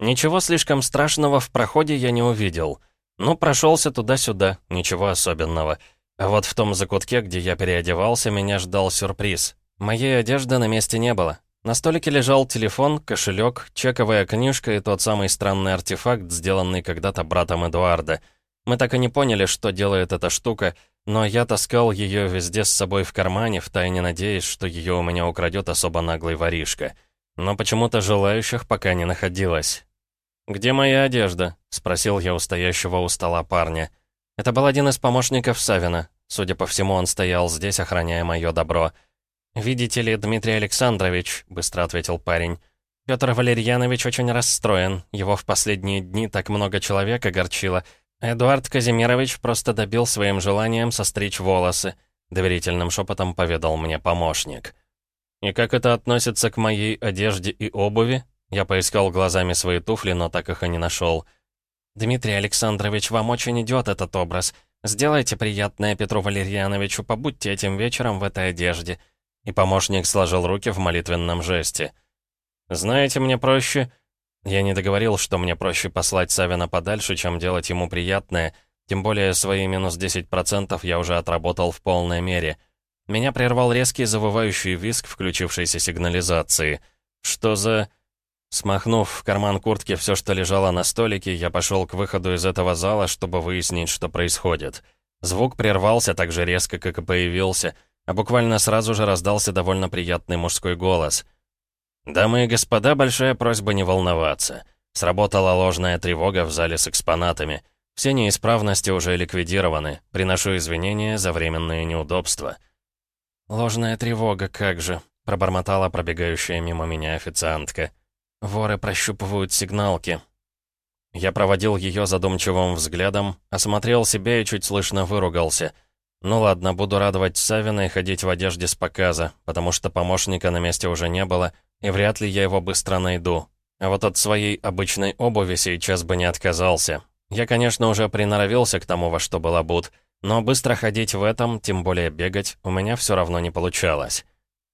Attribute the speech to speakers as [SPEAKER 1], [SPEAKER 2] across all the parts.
[SPEAKER 1] Ничего слишком страшного в проходе я не увидел. Ну, прошелся туда-сюда, ничего особенного. А вот в том закутке, где я переодевался, меня ждал сюрприз. Моей одежды на месте не было. На столике лежал телефон, кошелек, чековая книжка и тот самый странный артефакт, сделанный когда-то братом Эдуарда. Мы так и не поняли, что делает эта штука, но я таскал ее везде с собой в кармане, втайне надеясь, что ее у меня украдет особо наглый воришка. Но почему-то желающих пока не находилось. «Где моя одежда?» — спросил я у стоящего у стола парня. Это был один из помощников Савина. Судя по всему, он стоял здесь, охраняя мое добро. «Видите ли, Дмитрий Александрович», — быстро ответил парень, «Петр Валерьянович очень расстроен. Его в последние дни так много человек огорчило. Эдуард Казимирович просто добил своим желанием состричь волосы», — доверительным шепотом поведал мне помощник. «И как это относится к моей одежде и обуви?» Я поискал глазами свои туфли, но так их и не нашел. «Дмитрий Александрович, вам очень идет этот образ. Сделайте приятное Петру Валерьяновичу, побудьте этим вечером в этой одежде». И помощник сложил руки в молитвенном жесте. «Знаете, мне проще...» Я не договорил, что мне проще послать Савина подальше, чем делать ему приятное, тем более свои минус 10% я уже отработал в полной мере. Меня прервал резкий завывающий визг включившейся сигнализации. «Что за...» Смахнув в карман куртки все, что лежало на столике, я пошел к выходу из этого зала, чтобы выяснить, что происходит. Звук прервался так же резко, как и появился, а буквально сразу же раздался довольно приятный мужской голос. «Дамы и господа, большая просьба не волноваться. Сработала ложная тревога в зале с экспонатами. Все неисправности уже ликвидированы. Приношу извинения за временные неудобства». «Ложная тревога, как же», — пробормотала пробегающая мимо меня официантка. Воры прощупывают сигналки. Я проводил ее задумчивым взглядом, осмотрел себя и чуть слышно выругался. Ну ладно, буду радовать Савина и ходить в одежде с показа, потому что помощника на месте уже не было, и вряд ли я его быстро найду. А вот от своей обычной обуви сейчас бы не отказался. Я, конечно, уже приноровился к тому, во что был обут, но быстро ходить в этом, тем более бегать, у меня все равно не получалось.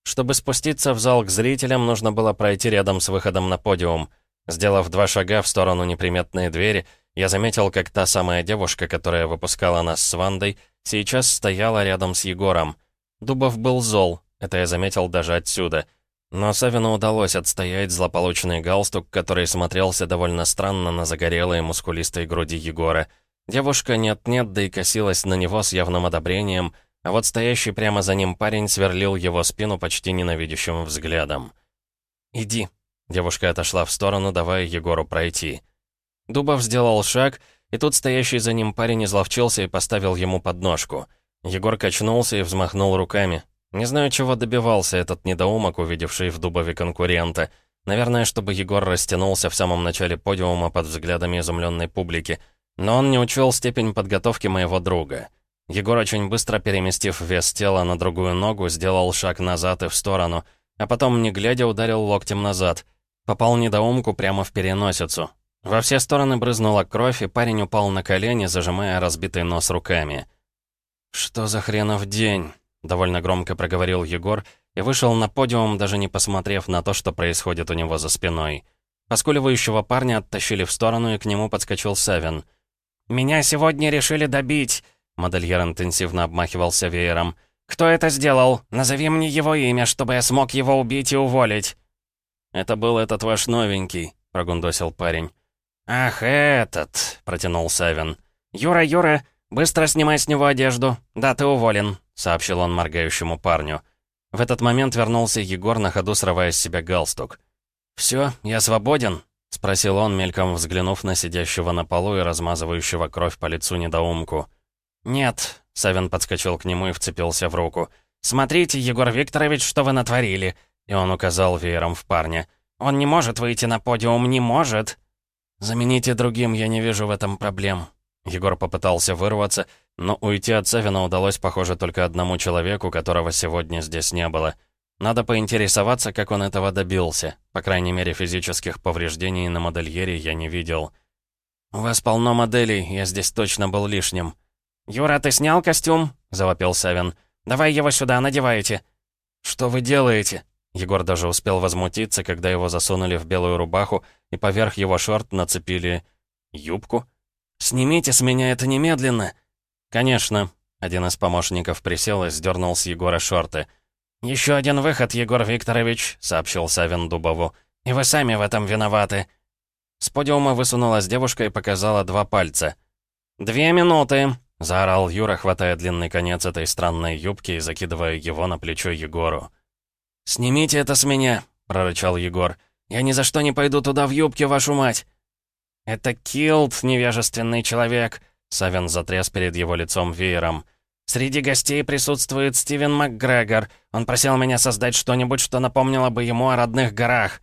[SPEAKER 1] Чтобы спуститься в зал к зрителям, нужно было пройти рядом с выходом на подиум. Сделав два шага в сторону неприметной двери, я заметил, как та самая девушка, которая выпускала нас с Вандой, сейчас стояла рядом с Егором. Дубов был зол, это я заметил даже отсюда. Но Савину удалось отстоять злополучный галстук, который смотрелся довольно странно на загорелой мускулистой груди Егора. Девушка нет-нет, да и косилась на него с явным одобрением — а вот стоящий прямо за ним парень сверлил его спину почти ненавидящим взглядом. «Иди». Девушка отошла в сторону, давая Егору пройти. Дубов сделал шаг, и тут стоящий за ним парень изловчился и поставил ему подножку. Егор качнулся и взмахнул руками. Не знаю, чего добивался этот недоумок, увидевший в Дубове конкурента. Наверное, чтобы Егор растянулся в самом начале подиума под взглядами изумленной публики. Но он не учел степень подготовки моего друга. Егор, очень быстро переместив вес тела на другую ногу, сделал шаг назад и в сторону, а потом, не глядя, ударил локтем назад. Попал недоумку прямо в переносицу. Во все стороны брызнула кровь, и парень упал на колени, зажимая разбитый нос руками. «Что за хренов день?» — довольно громко проговорил Егор и вышел на подиум, даже не посмотрев на то, что происходит у него за спиной. Поскуливающего парня оттащили в сторону, и к нему подскочил Савин. «Меня сегодня решили добить!» Модельер интенсивно обмахивался веером. «Кто это сделал? Назови мне его имя, чтобы я смог его убить и уволить». «Это был этот ваш новенький», — прогундосил парень. «Ах, этот!» — протянул Савин. «Юра, Юра, быстро снимай с него одежду. Да, ты уволен», — сообщил он моргающему парню. В этот момент вернулся Егор, на ходу срывая с себя галстук. «Все, я свободен?» — спросил он, мельком взглянув на сидящего на полу и размазывающего кровь по лицу недоумку. «Нет», — Савин подскочил к нему и вцепился в руку. «Смотрите, Егор Викторович, что вы натворили!» И он указал веером в парня. «Он не может выйти на подиум, не может!» «Замените другим, я не вижу в этом проблем». Егор попытался вырваться, но уйти от Савина удалось, похоже, только одному человеку, которого сегодня здесь не было. Надо поинтересоваться, как он этого добился. По крайней мере, физических повреждений на модельере я не видел. «У вас полно моделей, я здесь точно был лишним». «Юра, ты снял костюм?» — завопил Савин. «Давай его сюда, надевайте». «Что вы делаете?» Егор даже успел возмутиться, когда его засунули в белую рубаху и поверх его шорт нацепили... юбку? «Снимите с меня это немедленно!» «Конечно». Один из помощников присел и сдернул с Егора шорты. «Еще один выход, Егор Викторович», — сообщил Савин Дубову. «И вы сами в этом виноваты». С подиума высунулась девушка и показала два пальца. «Две минуты!» — заорал Юра, хватая длинный конец этой странной юбки и закидывая его на плечо Егору. «Снимите это с меня!» — прорычал Егор. «Я ни за что не пойду туда в юбке, вашу мать!» «Это Килд, невежественный человек!» Савин затряс перед его лицом веером. «Среди гостей присутствует Стивен МакГрегор. Он просил меня создать что-нибудь, что напомнило бы ему о родных горах.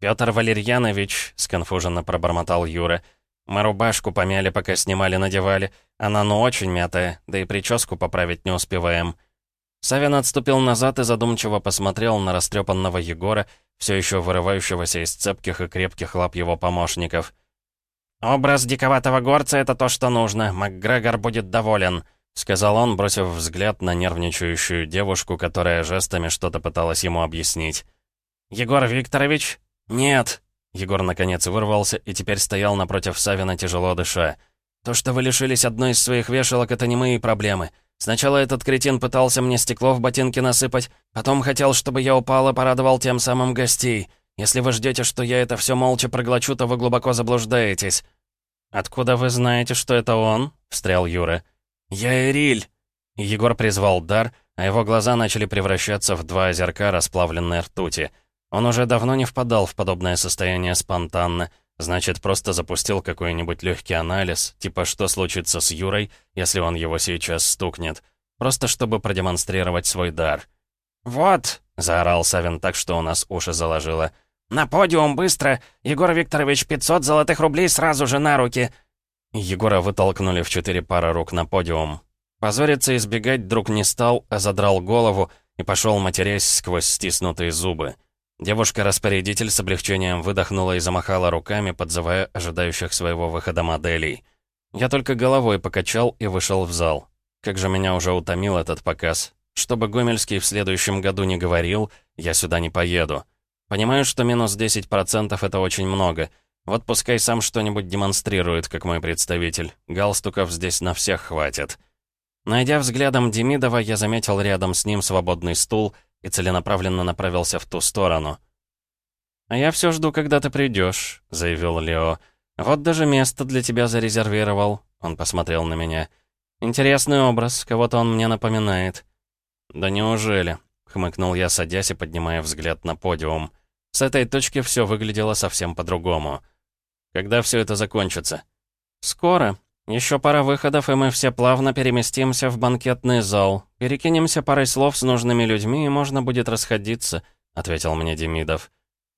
[SPEAKER 1] «Пётр Валерьянович», — сконфуженно пробормотал Юра, «мы рубашку помяли, пока снимали-надевали. Она ну очень мятая, да и прическу поправить не успеваем». Савин отступил назад и задумчиво посмотрел на растрепанного Егора, все еще вырывающегося из цепких и крепких лап его помощников. «Образ диковатого горца — это то, что нужно. МакГрегор будет доволен», — сказал он, бросив взгляд на нервничающую девушку, которая жестами что-то пыталась ему объяснить. «Егор Викторович?» «Нет!» Егор наконец вырвался и теперь стоял напротив Савина, тяжело дыша. «То, что вы лишились одной из своих вешалок, это не мои проблемы. Сначала этот кретин пытался мне стекло в ботинки насыпать, потом хотел, чтобы я упал и порадовал тем самым гостей. Если вы ждете, что я это все молча проглочу, то вы глубоко заблуждаетесь». «Откуда вы знаете, что это он?» — встрял Юра. «Я Эриль!» Егор призвал дар, а его глаза начали превращаться в два озерка расплавленной ртути — он уже давно не впадал в подобное состояние спонтанно, значит, просто запустил какой-нибудь легкий анализ, типа что случится с Юрой, если он его сейчас стукнет, просто чтобы продемонстрировать свой дар. «Вот!» — заорал Савин так, что у нас уши заложило. «На подиум, быстро! Егор Викторович, 500 золотых рублей сразу же на руки!» Егора вытолкнули в четыре пары рук на подиум. Позориться избегать друг не стал, а задрал голову и пошел матерясь сквозь стиснутые зубы. Девушка-распорядитель с облегчением выдохнула и замахала руками, подзывая ожидающих своего выхода моделей. Я только головой покачал и вышел в зал. Как же меня уже утомил этот показ. Чтобы Гомельский в следующем году не говорил, я сюда не поеду. Понимаю, что минус 10% это очень много. Вот пускай сам что-нибудь демонстрирует, как мой представитель. Галстуков здесь на всех хватит. Найдя взглядом Демидова, я заметил рядом с ним свободный стул и целенаправленно направился в ту сторону. «А я все жду, когда ты придешь», — заявил Лео. «Вот даже место для тебя зарезервировал», — он посмотрел на меня. «Интересный образ, кого-то он мне напоминает». «Да неужели?» — хмыкнул я, садясь и поднимая взгляд на подиум. С этой точки все выглядело совсем по-другому. «Когда все это закончится?» «Скоро», еще пара выходов, и мы все плавно переместимся в банкетный зал. Перекинемся парой слов с нужными людьми, и можно будет расходиться», — ответил мне Демидов.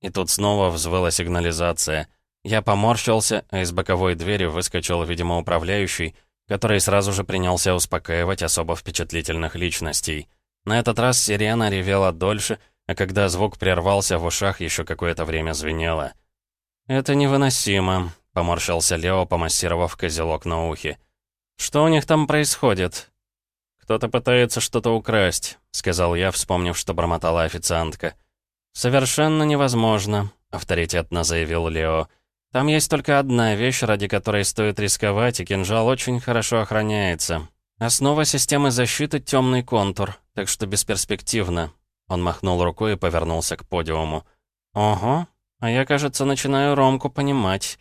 [SPEAKER 1] И тут снова взвыла сигнализация. Я поморщился, а из боковой двери выскочил, видимо, управляющий, который сразу же принялся успокаивать особо впечатлительных личностей. На этот раз сирена ревела дольше, а когда звук прервался, в ушах еще какое-то время звенело. «Это невыносимо», Поморщился Лео, помассировав козелок на ухе. «Что у них там происходит?» «Кто-то пытается что-то украсть», — сказал я, вспомнив, что бормотала официантка. «Совершенно невозможно», — авторитетно заявил Лео. «Там есть только одна вещь, ради которой стоит рисковать, и кинжал очень хорошо охраняется. Основа системы защиты — темный контур, так что бесперспективно». Он махнул рукой и повернулся к подиуму. «Ого, а я, кажется, начинаю Ромку понимать».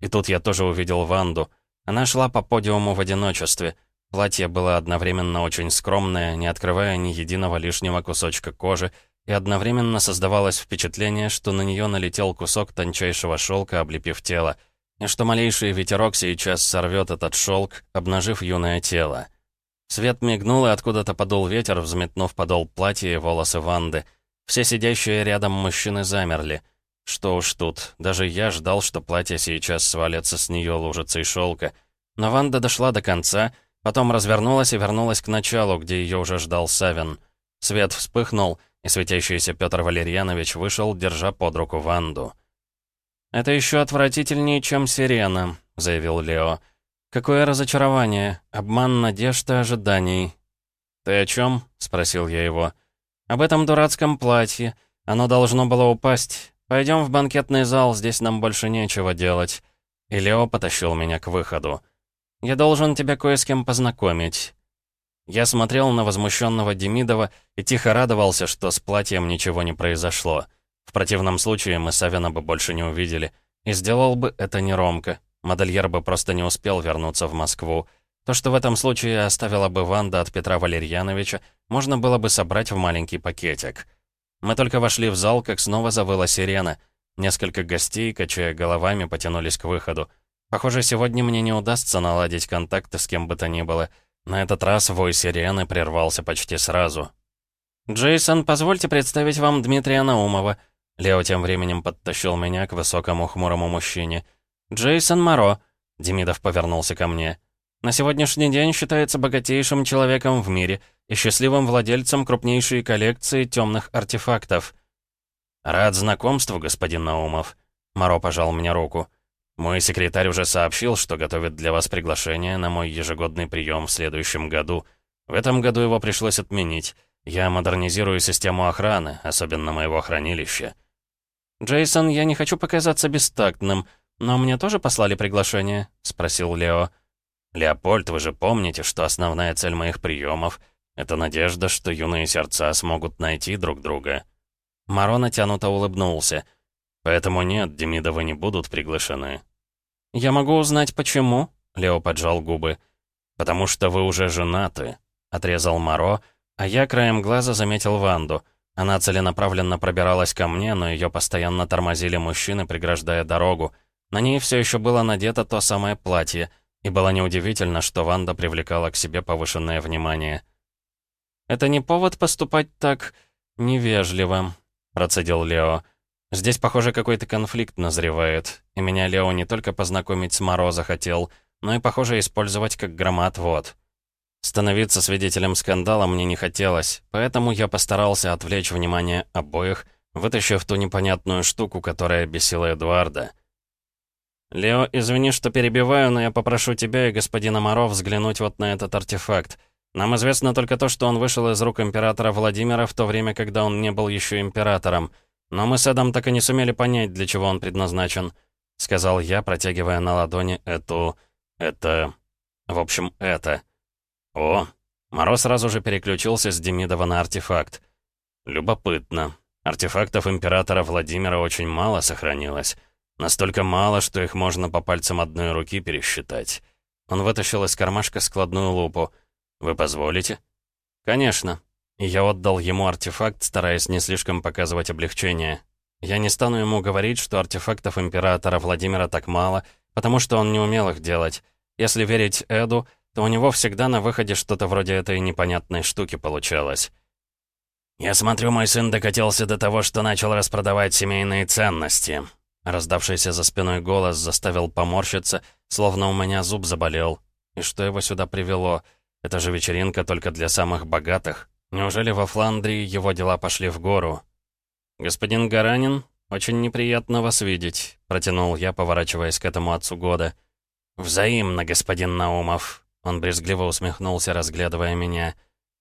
[SPEAKER 1] И тут я тоже увидел Ванду. Она шла по подиуму в одиночестве. Платье было одновременно очень скромное, не открывая ни единого лишнего кусочка кожи, и одновременно создавалось впечатление, что на нее налетел кусок тончайшего шелка, облепив тело, и что малейший ветерок сейчас сорвет этот шелк, обнажив юное тело. Свет мигнул, и откуда-то подул ветер, взметнув подол платья и волосы Ванды. Все сидящие рядом мужчины замерли — что уж тут, даже я ждал, что платье сейчас свалится с нее лужицей шелка. Но Ванда дошла до конца, потом развернулась и вернулась к началу, где ее уже ждал Савин. Свет вспыхнул, и светящийся Петр Валерьянович вышел, держа под руку Ванду. «Это еще отвратительнее, чем сирена», — заявил Лео. «Какое разочарование, обман надежд и ожиданий». «Ты о чем?» — спросил я его. «Об этом дурацком платье. Оно должно было упасть. Пойдем в банкетный зал, здесь нам больше нечего делать». И Лео потащил меня к выходу. «Я должен тебя кое с кем познакомить». Я смотрел на возмущенного Демидова и тихо радовался, что с платьем ничего не произошло. В противном случае мы Савина бы больше не увидели. И сделал бы это не Ромка. Модельер бы просто не успел вернуться в Москву. То, что в этом случае оставила бы Ванда от Петра Валерьяновича, можно было бы собрать в маленький пакетик. Мы только вошли в зал, как снова завыла сирена. Несколько гостей, качая головами, потянулись к выходу. Похоже, сегодня мне не удастся наладить контакты с кем бы то ни было. На этот раз вой сирены прервался почти сразу. «Джейсон, позвольте представить вам Дмитрия Наумова». Лео тем временем подтащил меня к высокому хмурому мужчине. «Джейсон Моро», — Демидов повернулся ко мне. «На сегодняшний день считается богатейшим человеком в мире и счастливым владельцем крупнейшей коллекции темных артефактов». «Рад знакомству, господин Наумов», — Моро пожал мне руку. «Мой секретарь уже сообщил, что готовит для вас приглашение на мой ежегодный прием в следующем году. В этом году его пришлось отменить. Я модернизирую систему охраны, особенно моего хранилища».
[SPEAKER 2] «Джейсон, я не хочу показаться бестактным, но мне тоже послали приглашение?» — спросил Лео.
[SPEAKER 1] «Леопольд, вы же помните, что основная цель моих приемов — это надежда, что юные сердца смогут найти друг друга».
[SPEAKER 2] Маро натянуто улыбнулся.
[SPEAKER 1] «Поэтому нет, Демидовы не будут приглашены».
[SPEAKER 2] «Я могу узнать, почему?» — Лео поджал губы.
[SPEAKER 1] «Потому что вы уже женаты», — отрезал Маро, а я краем глаза заметил Ванду — она целенаправленно пробиралась ко мне, но ее постоянно тормозили мужчины, преграждая дорогу. На ней все еще было надето то самое платье, и было неудивительно, что Ванда привлекала к себе повышенное внимание.
[SPEAKER 2] «Это не повод поступать так невежливо», — процедил Лео. «Здесь, похоже, какой-то конфликт назревает, и меня Лео не только познакомить с Моро захотел, но и, похоже, использовать как громоотвод». Становиться свидетелем скандала мне не хотелось, поэтому я постарался отвлечь внимание обоих, вытащив ту непонятную штуку, которая бесила Эдуарда. «Лео, извини, что перебиваю, но я попрошу тебя и господина Моро взглянуть вот на этот артефакт. Нам известно только то, что он вышел из рук императора Владимира в то время, когда он не был еще императором. Но мы с Эдом так и не сумели понять, для чего он предназначен», — сказал я, протягивая на ладони эту... это... в общем, это... «О!» Мороз сразу же переключился с Демидова на артефакт.
[SPEAKER 1] «Любопытно. Артефактов императора Владимира очень мало сохранилось. Настолько мало, что их можно по пальцам одной руки пересчитать». Он вытащил из кармашка складную лупу. «Вы позволите?»
[SPEAKER 2] «Конечно». Я отдал ему артефакт, стараясь не слишком показывать облегчение. Я не стану ему говорить, что артефактов императора Владимира так мало, потому что он не умел их делать. Если верить Эду, то у него всегда на выходе что-то вроде этой непонятной штуки получалось.
[SPEAKER 1] «Я смотрю, мой сын докатился до того, что начал распродавать семейные ценности». Раздавшийся за спиной голос заставил поморщиться, словно у меня зуб заболел. И что его сюда привело? Это же вечеринка только для самых богатых. Неужели во Фландрии его дела пошли в гору?
[SPEAKER 2] «Господин Гаранин, очень неприятно вас видеть», — протянул я, поворачиваясь к этому отцу года.
[SPEAKER 1] «Взаимно, господин Наумов», он брезгливо усмехнулся, разглядывая меня.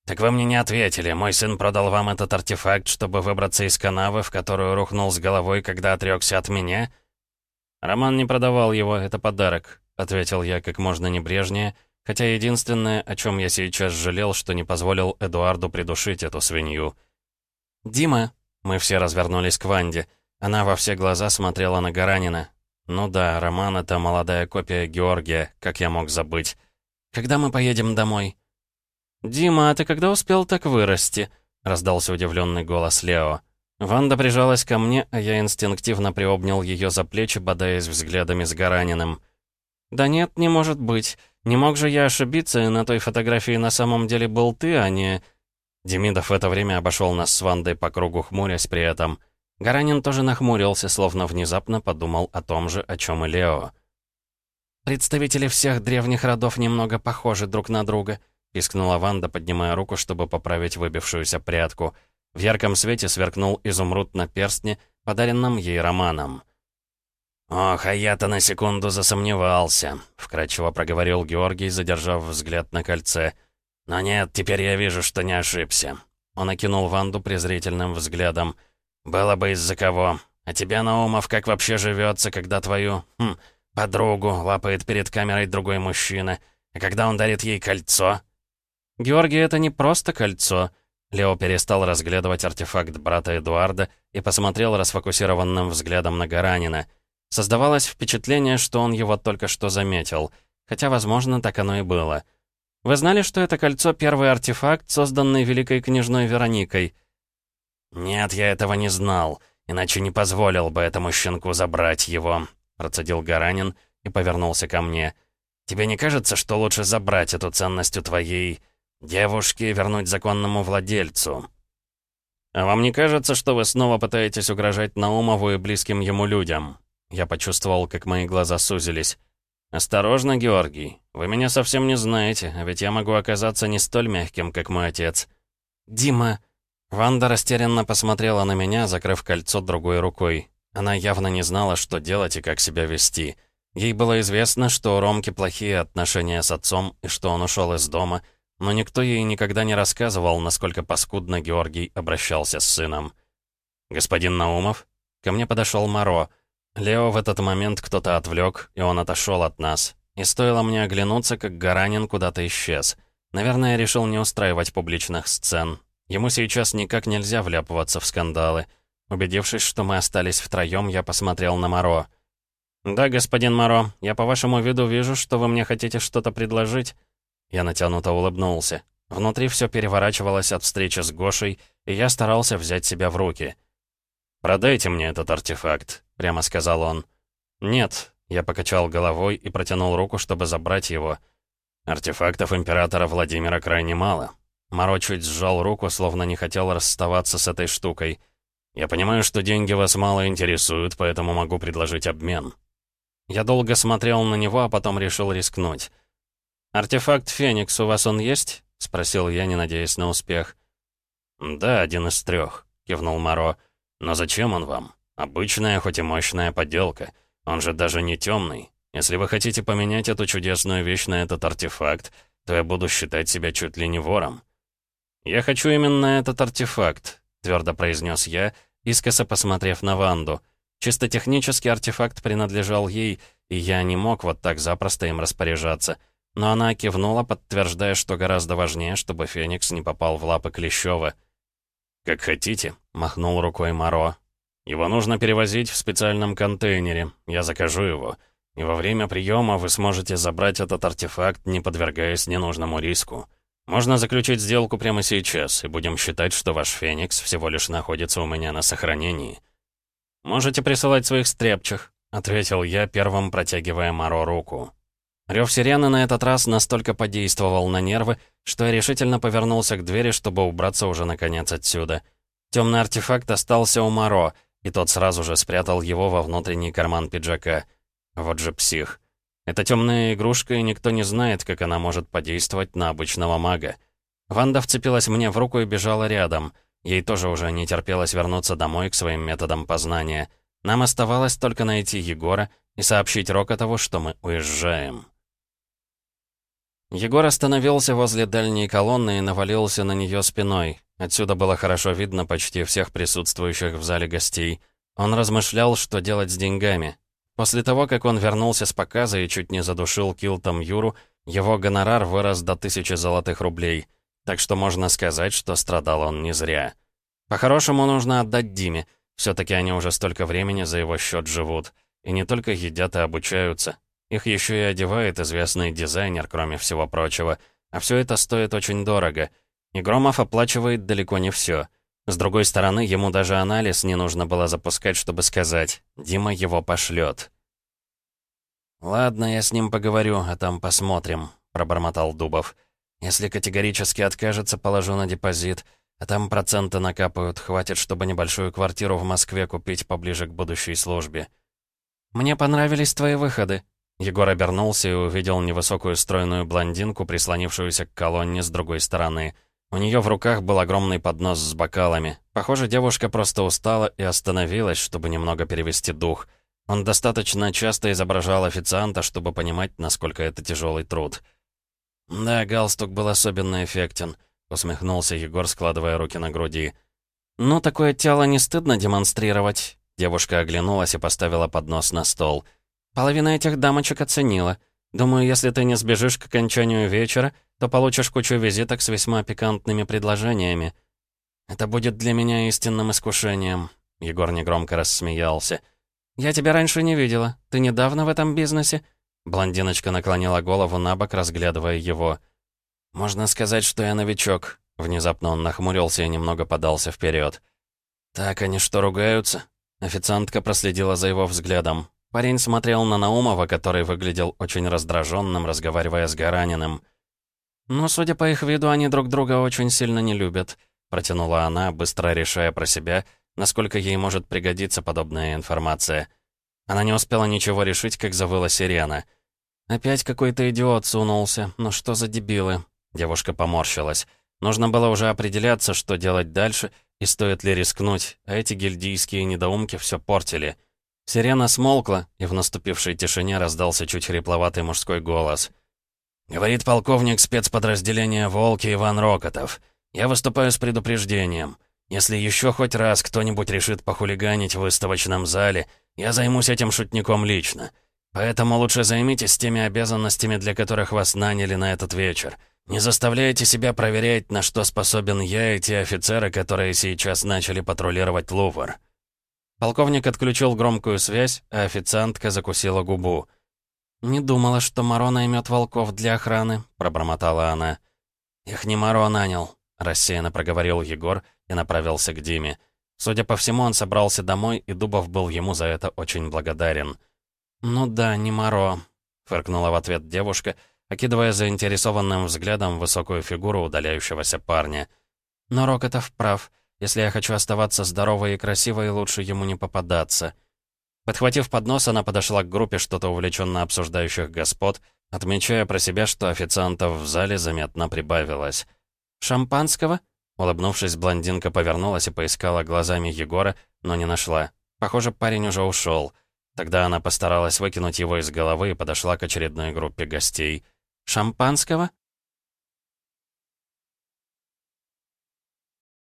[SPEAKER 1] «Так вы мне не ответили. Мой сын продал вам этот артефакт, чтобы выбраться из канавы, в которую рухнул с головой, когда отрекся от меня?»
[SPEAKER 2] «Роман не продавал его, это подарок», — ответил я как можно небрежнее, хотя единственное, о чем я сейчас жалел, что не позволил Эдуарду придушить эту свинью.
[SPEAKER 1] «Дима!» — мы все развернулись к Ванде. Она во все глаза смотрела на Гаранина. «Ну да, Роман — это молодая копия Георгия, как я мог забыть». Когда мы поедем домой?»
[SPEAKER 2] «Дима, а ты когда успел так вырасти?» — раздался удивленный голос Лео. Ванда прижалась ко мне, а я инстинктивно приобнял ее за плечи, бодаясь взглядами с Гараниным. «Да нет, не может быть. Не мог же я ошибиться, и на той фотографии на самом деле был ты, а не...»
[SPEAKER 1] Демидов в это время обошел нас с Вандой по кругу, хмурясь при этом. Гаранин тоже нахмурился, словно внезапно подумал о том же, о чем и Лео.
[SPEAKER 2] «Представители всех древних родов немного похожи друг на друга», — пискнула Ванда, поднимая руку, чтобы поправить выбившуюся прядку. В ярком свете сверкнул изумруд на перстне, подаренном ей Романом.
[SPEAKER 1] «Ох, а я-то на секунду засомневался», — вкратчиво проговорил Георгий, задержав взгляд на кольце. «Но нет, теперь я вижу, что не ошибся». Он окинул Ванду презрительным взглядом. «Было бы из-за кого. А тебя, Наумов, как вообще живется, когда твою, хм, подругу лапает перед камерой другой мужчина, а когда он дарит ей кольцо?»
[SPEAKER 2] «Георгий, это не просто кольцо». Лео перестал разглядывать артефакт брата Эдуарда и посмотрел расфокусированным взглядом на Гаранина. Создавалось впечатление, что он его только что заметил, хотя, возможно, так оно и было. «Вы знали, что это кольцо — первый артефакт, созданный великой княжной Вероникой?»
[SPEAKER 1] «Нет, я этого не знал, иначе не позволил бы этому щенку забрать его», — процедил Гаранин и повернулся ко мне. «Тебе не кажется, что лучше забрать эту ценность у твоей девушки и вернуть законному владельцу?»
[SPEAKER 2] «А вам не кажется, что вы снова пытаетесь угрожать Наумову и близким ему людям?» Я почувствовал, как мои глаза сузились. «Осторожно, Георгий. Вы меня совсем не знаете, а ведь я могу оказаться не столь мягким, как мой отец».
[SPEAKER 1] «Дима...»
[SPEAKER 2] Ванда растерянно посмотрела на меня, закрыв кольцо другой рукой. Она явно не знала, что делать и как себя вести. Ей было известно, что у Ромки плохие отношения с отцом и что он ушел из дома, но никто ей никогда не рассказывал, насколько паскудно Георгий обращался с сыном. «Господин Наумов?» Ко мне подошел Моро. Лео в этот момент кто-то отвлек, и он отошел от нас. И стоило мне оглянуться, как Гаранин куда-то исчез. Наверное, решил не устраивать публичных сцен, Ему сейчас никак нельзя вляпываться в скандалы. Убедившись, что мы остались втроем, я посмотрел на Моро. «Да, господин Моро, я по вашему виду вижу, что вы мне хотите что-то предложить». Я натянуто улыбнулся. Внутри все переворачивалось от встречи с Гошей, и я старался взять себя в руки. «Продайте мне этот артефакт», — прямо сказал он. «Нет», — я покачал головой и протянул руку, чтобы забрать его. «Артефактов императора Владимира крайне мало. Моро чуть сжал руку, словно не хотел расставаться с этой штукой. «Я понимаю, что деньги вас мало интересуют, поэтому могу предложить обмен». Я долго смотрел на него, а потом решил рискнуть. «Артефакт Феникс у вас он есть?» — спросил я, не надеясь на успех.
[SPEAKER 1] «Да, один из трех», — кивнул Моро. «Но зачем он вам? Обычная, хоть и мощная подделка. Он же даже не темный. Если вы хотите поменять эту чудесную вещь на этот артефакт, то я буду считать себя чуть ли не вором».
[SPEAKER 2] «Я хочу именно этот артефакт», — твердо произнес я, искоса посмотрев на Ванду. Чисто технически артефакт принадлежал ей, и я не мог вот так запросто им распоряжаться. Но она кивнула, подтверждая, что гораздо важнее, чтобы Феникс не попал в лапы Клещева.
[SPEAKER 1] «Как хотите», — махнул рукой Моро. «Его нужно перевозить в специальном контейнере. Я закажу его. И во время приема вы сможете забрать этот артефакт, не подвергаясь ненужному риску». Можно заключить сделку прямо сейчас, и будем считать, что ваш Феникс всего лишь находится у меня на сохранении.
[SPEAKER 2] Можете присылать своих стряпчих, ответил я, первым протягивая Маро руку. Рев сирены на этот раз настолько подействовал на нервы, что я решительно повернулся к двери, чтобы убраться уже наконец отсюда. Темный артефакт остался у Маро, и тот сразу же спрятал его во внутренний карман пиджака. Вот же псих. Это темная игрушка, и никто не знает, как она может подействовать на обычного мага. Ванда вцепилась мне в руку и бежала рядом. Ей тоже уже не терпелось вернуться домой к своим методам познания. Нам оставалось только найти Егора и сообщить Рокотову, что мы уезжаем. Егор остановился возле дальней колонны и навалился на нее спиной. Отсюда было хорошо видно почти всех присутствующих в зале гостей. Он размышлял, что делать с деньгами. После того, как он вернулся с показа и чуть не задушил килтом Юру, его гонорар вырос до тысячи золотых рублей. Так что можно сказать, что страдал он не зря. По-хорошему нужно отдать Диме. Все-таки они уже столько времени за его счет живут. И не только едят и обучаются. Их еще и одевает известный дизайнер, кроме всего прочего. А все это стоит очень дорого. И Громов оплачивает далеко не все. С другой стороны, ему даже анализ не нужно было запускать, чтобы сказать «Дима его пошлет». «Ладно, я с ним поговорю, а там посмотрим», — пробормотал Дубов. «Если категорически откажется, положу на депозит, а там проценты накапают, хватит, чтобы небольшую квартиру в Москве купить поближе к будущей службе». «Мне понравились твои выходы». Егор обернулся и увидел невысокую стройную блондинку, прислонившуюся к колонне с другой стороны — у нее в руках был огромный поднос с бокалами. Похоже, девушка просто устала и остановилась, чтобы немного перевести дух. Он достаточно часто изображал официанта, чтобы понимать, насколько это тяжелый труд. «Да, галстук был особенно эффектен», — усмехнулся Егор, складывая руки на груди. «Ну, такое тело не стыдно демонстрировать». Девушка оглянулась и поставила поднос на стол. «Половина этих дамочек оценила. Думаю, если ты не сбежишь к окончанию вечера, то получишь кучу визиток с весьма пикантными предложениями. Это будет для меня истинным искушением». Егор негромко рассмеялся. «Я тебя раньше не видела. Ты недавно в этом бизнесе?» Блондиночка наклонила голову на бок, разглядывая его. «Можно сказать, что я новичок». Внезапно он нахмурился и немного подался вперед. «Так они что, ругаются?» Официантка проследила за его взглядом. Парень смотрел на Наумова, который выглядел очень раздраженным, разговаривая с Гараниным. «Но, судя по их виду, они друг друга очень сильно не любят», протянула она, быстро решая про себя, насколько ей может пригодиться подобная информация. Она не успела ничего решить, как завыла сирена. «Опять какой-то идиот сунулся. Ну что за дебилы?» Девушка поморщилась. Нужно было уже определяться, что делать дальше и стоит ли рискнуть, а эти гильдийские недоумки все портили. Сирена смолкла, и в наступившей тишине раздался чуть хрипловатый мужской голос. «Говорит полковник спецподразделения «Волки» Иван Рокотов. Я выступаю с предупреждением. Если еще хоть раз кто-нибудь решит похулиганить в выставочном зале, я займусь этим шутником лично. Поэтому лучше займитесь теми обязанностями, для которых вас наняли на этот вечер. Не заставляйте себя проверять, на что способен я и те офицеры, которые сейчас начали патрулировать Лувр». Полковник отключил громкую связь, а официантка закусила губу. «Не думала, что Моро наймет волков для охраны», — пробормотала она. «Их не Моро нанял», — рассеянно проговорил Егор и направился к Диме. Судя по всему, он собрался домой, и Дубов был ему за это очень благодарен. «Ну да, не Моро», — фыркнула в ответ девушка, окидывая заинтересованным взглядом высокую фигуру удаляющегося парня. «Но Рокотов прав. Если я хочу оставаться здоровой и красивой, лучше ему не попадаться». Подхватив поднос, она подошла к группе что-то увлеченно обсуждающих господ, отмечая про себя, что официантов в зале заметно прибавилось. «Шампанского?» Улыбнувшись, блондинка повернулась и поискала глазами Егора, но не нашла. Похоже, парень уже ушел. Тогда она постаралась выкинуть его из головы и подошла к очередной группе гостей. «Шампанского?»